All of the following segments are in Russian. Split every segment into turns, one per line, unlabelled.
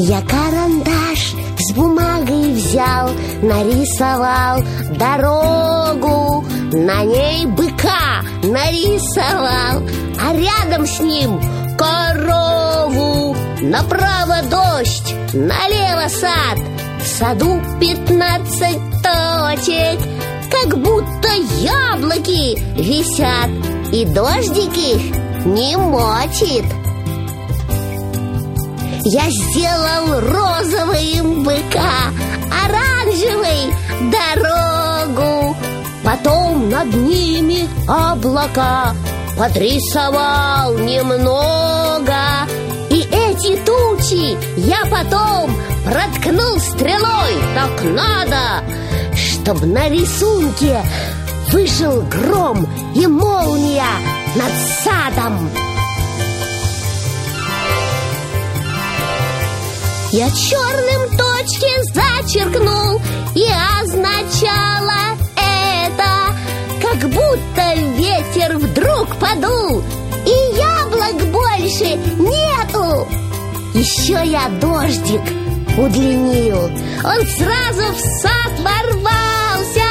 Я карандаш с бумагой взял Нарисовал дорогу. На ней быка нарисовал А рядом с ним корову. Направо дождь, налево сад. В саду пятнадцать точек Как будто яблоки висят. И дождик их не мочит Я сделал розовым быка Оранжевый дорогу. Потом над ними облака Подрисовал немного. И эти тучи я потом проткнул стрелой. Так надо, чтоб на рисунке Вышел гром и молния над садом Я черным точки зачеркнул И означало это Как будто ветер вдруг подул И яблок больше нету. Еще я дождик удлинил Он сразу в сад ворвался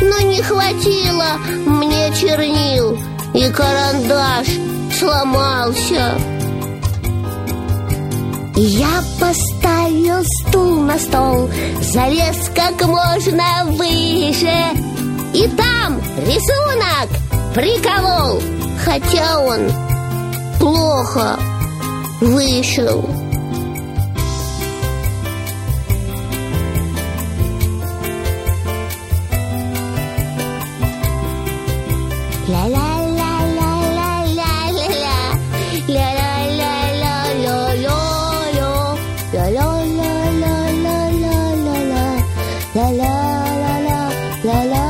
Но не хватило мне чернил И карандаш сломался я поставил стул на стол, залез как можно выше. И там рисунок приколол, хотя он плохо вышел. Ля-ля la la